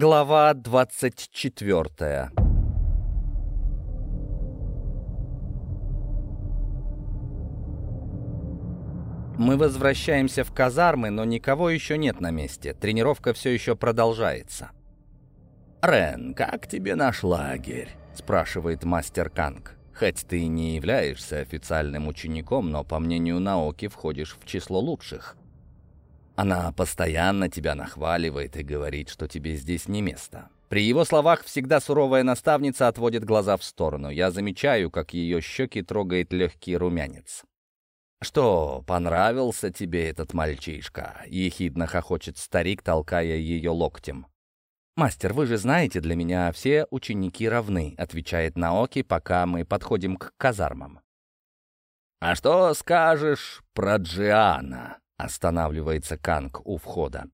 Глава 24 Мы возвращаемся в казармы, но никого еще нет на месте. Тренировка все еще продолжается. «Рен, как тебе наш лагерь?» — спрашивает мастер Канг. «Хоть ты и не являешься официальным учеником, но, по мнению Наоки, входишь в число лучших. Она постоянно тебя нахваливает и говорит, что тебе здесь не место». При его словах всегда суровая наставница отводит глаза в сторону. Я замечаю, как ее щеки трогает легкий румянец. «Что, понравился тебе этот мальчишка?» — ехидно хохочет старик, толкая ее локтем. «Мастер, вы же знаете, для меня все ученики равны», — отвечает Наоки, пока мы подходим к казармам. «А что скажешь про Джиана?» — останавливается Канг у входа.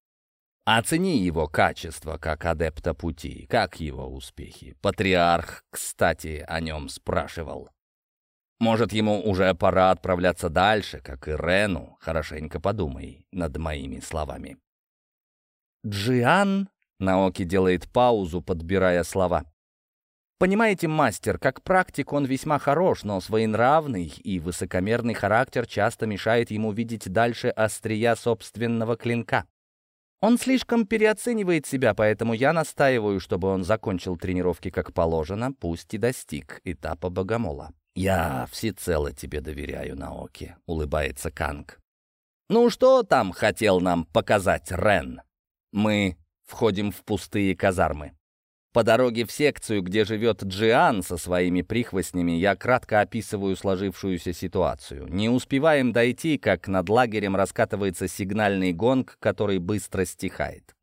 «Оцени его качество как адепта пути, как его успехи. Патриарх, кстати, о нем спрашивал». Может, ему уже пора отправляться дальше, как и Рену. Хорошенько подумай над моими словами. «Джиан?» — Наоки делает паузу, подбирая слова. «Понимаете, мастер, как практик он весьма хорош, но своенравный и высокомерный характер часто мешает ему видеть дальше острия собственного клинка. Он слишком переоценивает себя, поэтому я настаиваю, чтобы он закончил тренировки как положено, пусть и достиг этапа богомола. «Я всецело тебе доверяю, Наоки», — улыбается Канг. «Ну что там хотел нам показать Рен?» Мы входим в пустые казармы. По дороге в секцию, где живет Джиан со своими прихвостнями, я кратко описываю сложившуюся ситуацию. Не успеваем дойти, как над лагерем раскатывается сигнальный гонг, который быстро стихает.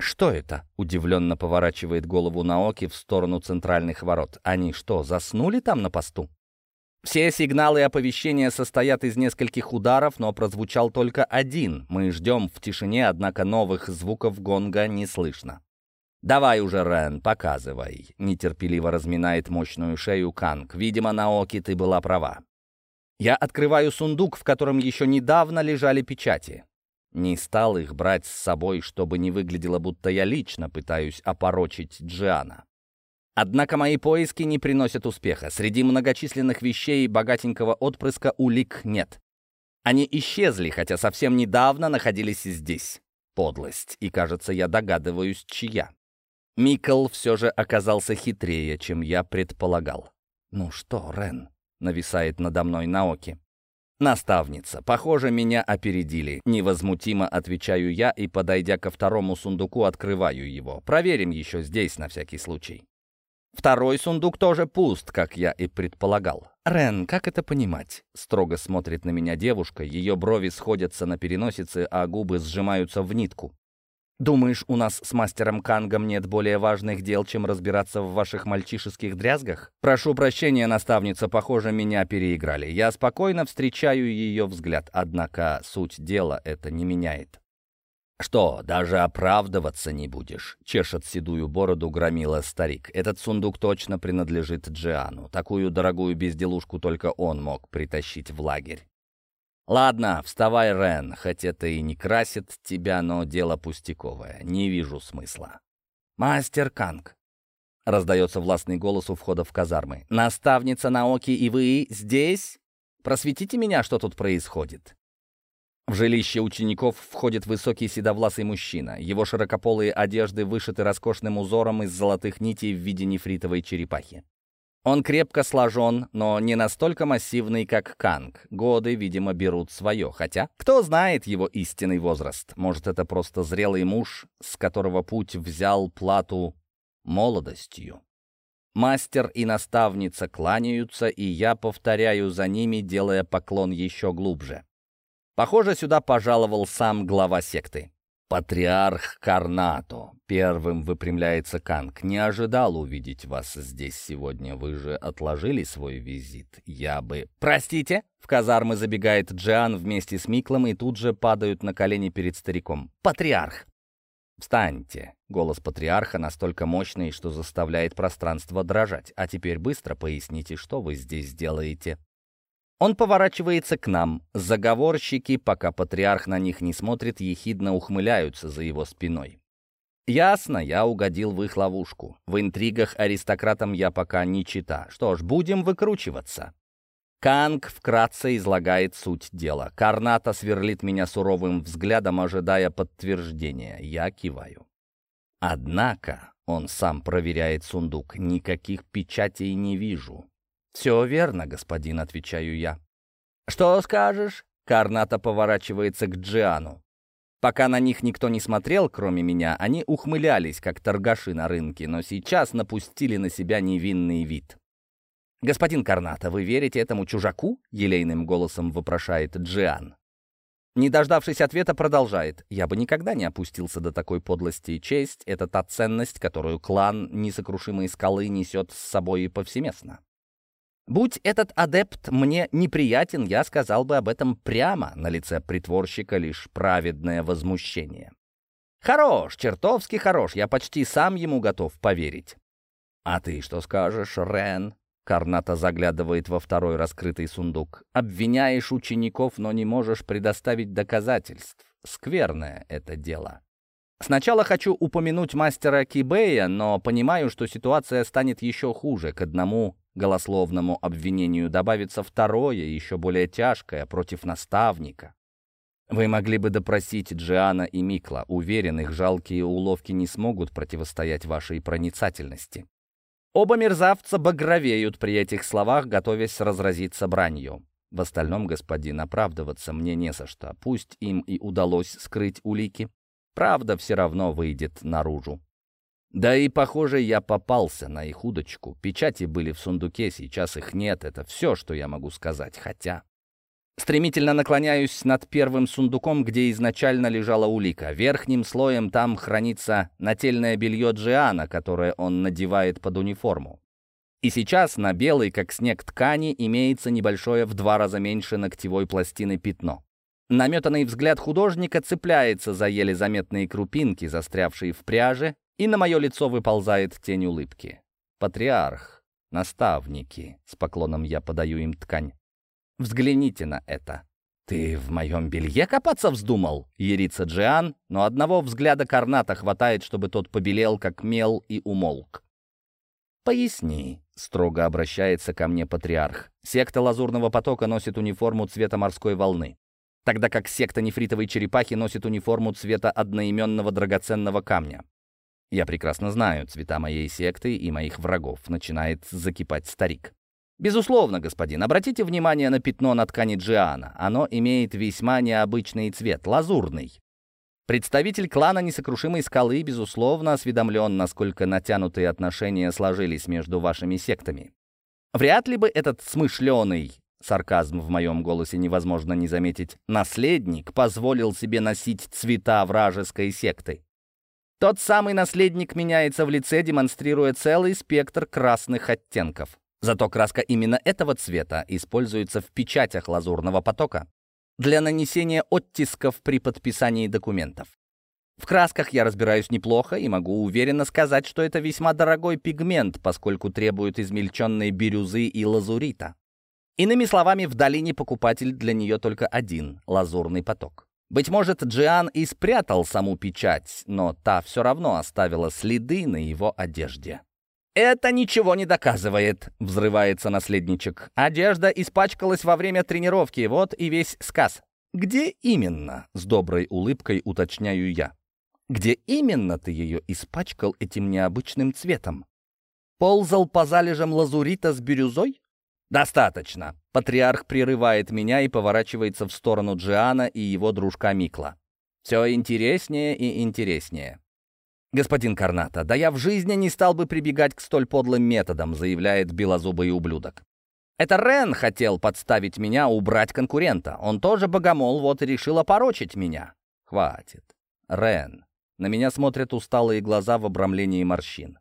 «Что это?» — удивленно поворачивает голову Наоки в сторону центральных ворот. «Они что, заснули там на посту?» Все сигналы оповещения состоят из нескольких ударов, но прозвучал только один. Мы ждем в тишине, однако новых звуков гонга не слышно. «Давай уже, Рен, показывай», — нетерпеливо разминает мощную шею Канг. «Видимо, Наоки, ты была права». Я открываю сундук, в котором еще недавно лежали печати. Не стал их брать с собой, чтобы не выглядело, будто я лично пытаюсь опорочить Джиана. Однако мои поиски не приносят успеха. Среди многочисленных вещей богатенького отпрыска улик нет. Они исчезли, хотя совсем недавно находились здесь. Подлость. И, кажется, я догадываюсь, чья. Микл все же оказался хитрее, чем я предполагал. «Ну что, Рен?» — нависает надо мной Наоки. «Наставница, похоже, меня опередили». Невозмутимо отвечаю я и, подойдя ко второму сундуку, открываю его. Проверим еще здесь на всякий случай. Второй сундук тоже пуст, как я и предполагал. «Рен, как это понимать?» Строго смотрит на меня девушка, ее брови сходятся на переносице, а губы сжимаются в нитку. Думаешь, у нас с мастером Кангом нет более важных дел, чем разбираться в ваших мальчишеских дрязгах? Прошу прощения, наставница, похоже, меня переиграли. Я спокойно встречаю ее взгляд, однако суть дела это не меняет. «Что, даже оправдываться не будешь?» — чешет седую бороду громила старик. «Этот сундук точно принадлежит Джиану. Такую дорогую безделушку только он мог притащить в лагерь. «Ладно, вставай, Рен, хоть это и не красит тебя, но дело пустяковое. Не вижу смысла». «Мастер Канг», — раздается властный голос у входа в казармы. «Наставница Наоки и вы здесь? Просветите меня, что тут происходит». В жилище учеников входит высокий седовласый мужчина. Его широкополые одежды вышиты роскошным узором из золотых нитей в виде нефритовой черепахи. Он крепко сложен, но не настолько массивный, как Канг. Годы, видимо, берут свое. Хотя, кто знает его истинный возраст? Может, это просто зрелый муж, с которого путь взял плату молодостью? Мастер и наставница кланяются, и я повторяю за ними, делая поклон еще глубже. Похоже, сюда пожаловал сам глава секты. «Патриарх Карнато», — первым выпрямляется Канг, — «не ожидал увидеть вас здесь сегодня. Вы же отложили свой визит. Я бы...» «Простите?» — в казармы забегает Джиан вместе с Миклом и тут же падают на колени перед стариком. «Патриарх!» «Встаньте!» — голос патриарха настолько мощный, что заставляет пространство дрожать. «А теперь быстро поясните, что вы здесь делаете?» Он поворачивается к нам. Заговорщики, пока патриарх на них не смотрит, ехидно ухмыляются за его спиной. Ясно, я угодил в их ловушку. В интригах аристократам я пока не чита. Что ж, будем выкручиваться. Канг вкратце излагает суть дела. Карната сверлит меня суровым взглядом, ожидая подтверждения. Я киваю. Однако, он сам проверяет сундук, никаких печатей не вижу. «Все верно, господин», — отвечаю я. «Что скажешь?» — Карната поворачивается к Джиану. Пока на них никто не смотрел, кроме меня, они ухмылялись, как торгаши на рынке, но сейчас напустили на себя невинный вид. «Господин Карната, вы верите этому чужаку?» — елейным голосом вопрошает Джиан. Не дождавшись ответа, продолжает. «Я бы никогда не опустился до такой подлости. Честь — это та ценность, которую клан несокрушимой скалы несет с собой повсеместно. Будь этот адепт мне неприятен, я сказал бы об этом прямо, на лице притворщика лишь праведное возмущение. Хорош, чертовски хорош, я почти сам ему готов поверить. А ты что скажешь, Рен? Карната заглядывает во второй раскрытый сундук. Обвиняешь учеников, но не можешь предоставить доказательств. Скверное это дело. Сначала хочу упомянуть мастера Кибея, но понимаю, что ситуация станет еще хуже. К одному голословному обвинению добавится второе, еще более тяжкое, против наставника. Вы могли бы допросить Джиана и Микла. Уверен, их жалкие уловки не смогут противостоять вашей проницательности. Оба мерзавца багровеют при этих словах, готовясь разразиться бранью. В остальном, господин, оправдываться мне не со что. Пусть им и удалось скрыть улики, правда все равно выйдет наружу. Да и, похоже, я попался на их удочку. Печати были в сундуке, сейчас их нет. Это все, что я могу сказать. Хотя... Стремительно наклоняюсь над первым сундуком, где изначально лежала улика. Верхним слоем там хранится нательное белье Джиана, которое он надевает под униформу. И сейчас на белой, как снег ткани, имеется небольшое в два раза меньше ногтевой пластины пятно. Наметанный взгляд художника цепляется за еле заметные крупинки, застрявшие в пряже, и на мое лицо выползает тень улыбки. Патриарх, наставники, с поклоном я подаю им ткань. Взгляните на это. «Ты в моем белье копаться вздумал?» — ерится Джиан, но одного взгляда Карната хватает, чтобы тот побелел, как мел, и умолк. «Поясни», — строго обращается ко мне патриарх. «Секта Лазурного потока носит униформу цвета морской волны, тогда как секта Нефритовой черепахи носит униформу цвета одноименного драгоценного камня. Я прекрасно знаю цвета моей секты и моих врагов, начинает закипать старик. Безусловно, господин, обратите внимание на пятно на ткани Джиана. Оно имеет весьма необычный цвет, лазурный. Представитель клана Несокрушимой Скалы, безусловно, осведомлен, насколько натянутые отношения сложились между вашими сектами. Вряд ли бы этот смышленый, сарказм в моем голосе невозможно не заметить, наследник позволил себе носить цвета вражеской секты. Тот самый наследник меняется в лице, демонстрируя целый спектр красных оттенков. Зато краска именно этого цвета используется в печатях лазурного потока для нанесения оттисков при подписании документов. В красках я разбираюсь неплохо и могу уверенно сказать, что это весьма дорогой пигмент, поскольку требует измельченной бирюзы и лазурита. Иными словами, в долине покупатель для нее только один — лазурный поток. Быть может, Джиан и спрятал саму печать, но та все равно оставила следы на его одежде. «Это ничего не доказывает», — взрывается наследничек. «Одежда испачкалась во время тренировки, вот и весь сказ». «Где именно?» — с доброй улыбкой уточняю я. «Где именно ты ее испачкал этим необычным цветом? Ползал по залежам лазурита с бирюзой?» «Достаточно!» Патриарх прерывает меня и поворачивается в сторону Джиана и его дружка Микла. «Все интереснее и интереснее». «Господин Карната, да я в жизни не стал бы прибегать к столь подлым методам», заявляет белозубый ублюдок. «Это Рен хотел подставить меня, убрать конкурента. Он тоже богомол, вот и решил опорочить меня». «Хватит. Рен». На меня смотрят усталые глаза в обрамлении морщин.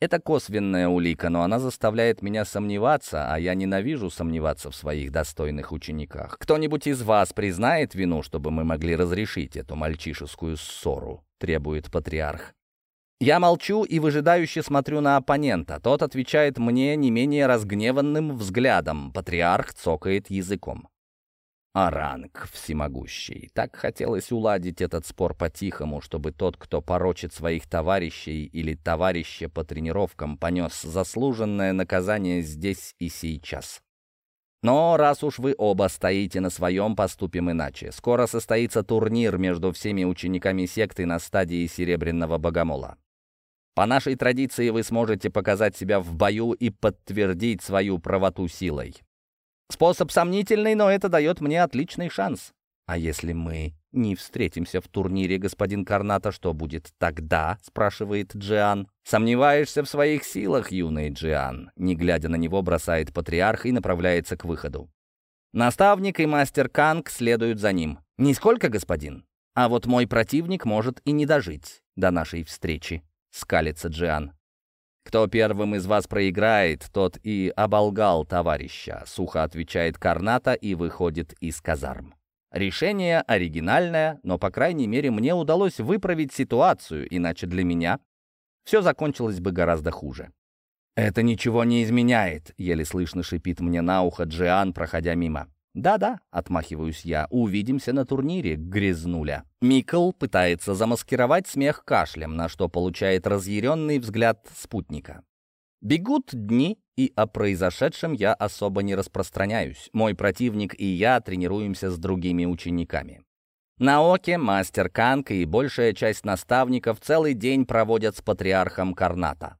Это косвенная улика, но она заставляет меня сомневаться, а я ненавижу сомневаться в своих достойных учениках. Кто-нибудь из вас признает вину, чтобы мы могли разрешить эту мальчишескую ссору?» — требует патриарх. Я молчу и выжидающе смотрю на оппонента. Тот отвечает мне не менее разгневанным взглядом. Патриарх цокает языком. А ранг всемогущий. Так хотелось уладить этот спор по-тихому, чтобы тот, кто порочит своих товарищей или товарища по тренировкам, понес заслуженное наказание здесь и сейчас. Но раз уж вы оба стоите на своем, поступим иначе. Скоро состоится турнир между всеми учениками секты на стадии Серебряного Богомола. По нашей традиции вы сможете показать себя в бою и подтвердить свою правоту силой. Способ сомнительный, но это дает мне отличный шанс. А если мы не встретимся в турнире, господин Карната, что будет тогда?» — спрашивает Джиан. «Сомневаешься в своих силах, юный Джиан?» Не глядя на него, бросает патриарх и направляется к выходу. Наставник и мастер Канг следуют за ним. «Нисколько, господин. А вот мой противник может и не дожить до нашей встречи», — скалится Джиан. «Кто первым из вас проиграет, тот и оболгал товарища», — сухо отвечает Карната и выходит из казарм. Решение оригинальное, но, по крайней мере, мне удалось выправить ситуацию, иначе для меня все закончилось бы гораздо хуже. «Это ничего не изменяет», — еле слышно шипит мне на ухо Джиан, проходя мимо. «Да-да», — отмахиваюсь я, — «увидимся на турнире, грязнуля». Микл пытается замаскировать смех кашлем, на что получает разъяренный взгляд спутника. Бегут дни, и о произошедшем я особо не распространяюсь. Мой противник и я тренируемся с другими учениками. На Оке мастер Канг и большая часть наставников целый день проводят с патриархом Карната.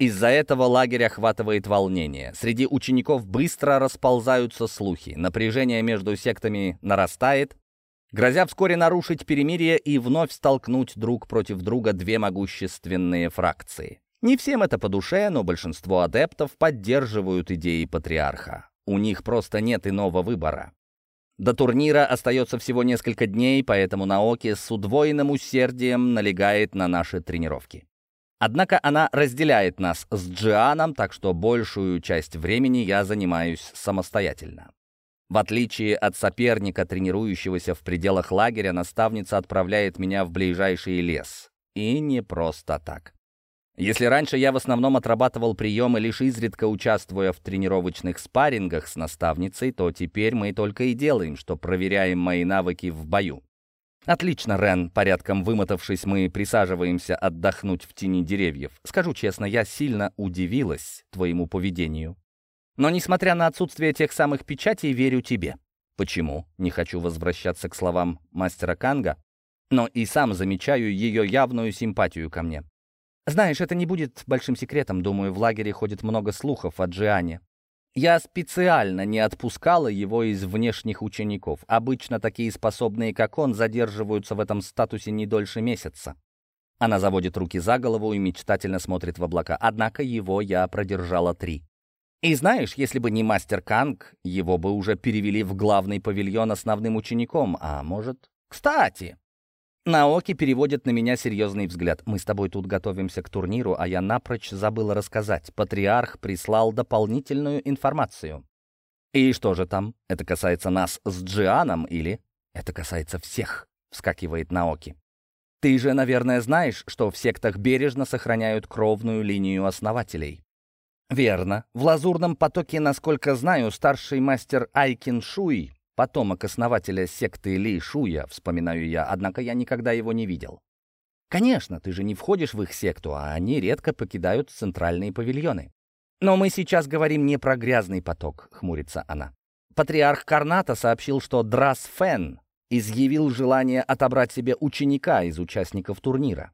Из-за этого лагерь охватывает волнение. Среди учеников быстро расползаются слухи. Напряжение между сектами нарастает, грозя вскоре нарушить перемирие и вновь столкнуть друг против друга две могущественные фракции. Не всем это по душе, но большинство адептов поддерживают идеи патриарха. У них просто нет иного выбора. До турнира остается всего несколько дней, поэтому Наоки с удвоенным усердием налегает на наши тренировки. Однако она разделяет нас с Джианом, так что большую часть времени я занимаюсь самостоятельно. В отличие от соперника, тренирующегося в пределах лагеря, наставница отправляет меня в ближайший лес. И не просто так. Если раньше я в основном отрабатывал приемы, лишь изредка участвуя в тренировочных спаррингах с наставницей, то теперь мы только и делаем, что проверяем мои навыки в бою. «Отлично, Рен!» Порядком вымотавшись, мы присаживаемся отдохнуть в тени деревьев. Скажу честно, я сильно удивилась твоему поведению. Но, несмотря на отсутствие тех самых печатей, верю тебе. Почему? Не хочу возвращаться к словам мастера Канга, но и сам замечаю ее явную симпатию ко мне. Знаешь, это не будет большим секретом. Думаю, в лагере ходит много слухов о Джиане. Я специально не отпускала его из внешних учеников. Обычно такие способные, как он, задерживаются в этом статусе не дольше месяца. Она заводит руки за голову и мечтательно смотрит в облака. Однако его я продержала три. И знаешь, если бы не мастер Канг, его бы уже перевели в главный павильон основным учеником, а может... Кстати, Наоки переводит на меня серьезный взгляд. Мы с тобой тут готовимся к турниру, а я напрочь забыла рассказать. Патриарх прислал дополнительную информацию. И что же там? Это касается нас с Джианом или... Это касается всех, вскакивает Наоки. Ты же, наверное, знаешь, что в сектах бережно сохраняют кровную линию основателей. Верно. В лазурном потоке, насколько знаю, старший мастер Айкин Шуй потомок основателя секты Ли Шуя, вспоминаю я, однако я никогда его не видел. Конечно, ты же не входишь в их секту, а они редко покидают центральные павильоны. Но мы сейчас говорим не про грязный поток, хмурится она. Патриарх Карната сообщил, что Драс Фен изъявил желание отобрать себе ученика из участников турнира.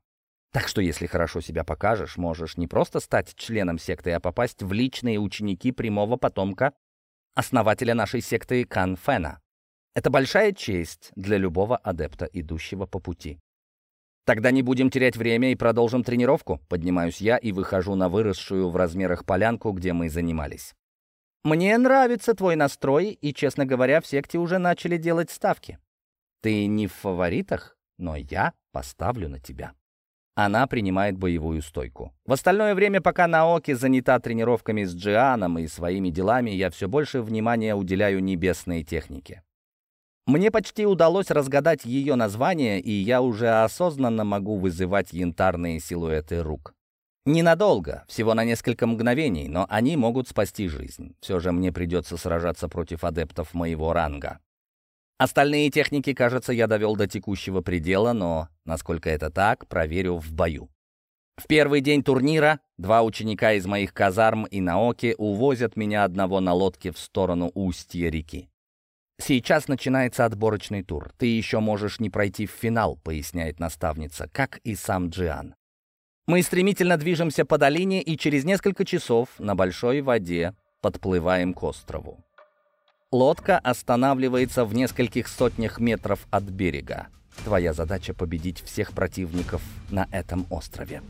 Так что, если хорошо себя покажешь, можешь не просто стать членом секты, а попасть в личные ученики прямого потомка основателя нашей секты Кан Фэна. Это большая честь для любого адепта, идущего по пути. Тогда не будем терять время и продолжим тренировку. Поднимаюсь я и выхожу на выросшую в размерах полянку, где мы занимались. Мне нравится твой настрой, и, честно говоря, в секте уже начали делать ставки. Ты не в фаворитах, но я поставлю на тебя. Она принимает боевую стойку. В остальное время, пока Наоки занята тренировками с Джианом и своими делами, я все больше внимания уделяю небесной технике. Мне почти удалось разгадать ее название, и я уже осознанно могу вызывать янтарные силуэты рук. Ненадолго, всего на несколько мгновений, но они могут спасти жизнь. Все же мне придется сражаться против адептов моего ранга. Остальные техники, кажется, я довел до текущего предела, но, насколько это так, проверю в бою. В первый день турнира два ученика из моих казарм и Наоки увозят меня одного на лодке в сторону устья реки. «Сейчас начинается отборочный тур. Ты еще можешь не пройти в финал», — поясняет наставница, как и сам Джиан. Мы стремительно движемся по долине и через несколько часов на большой воде подплываем к острову. Лодка останавливается в нескольких сотнях метров от берега. Твоя задача — победить всех противников на этом острове.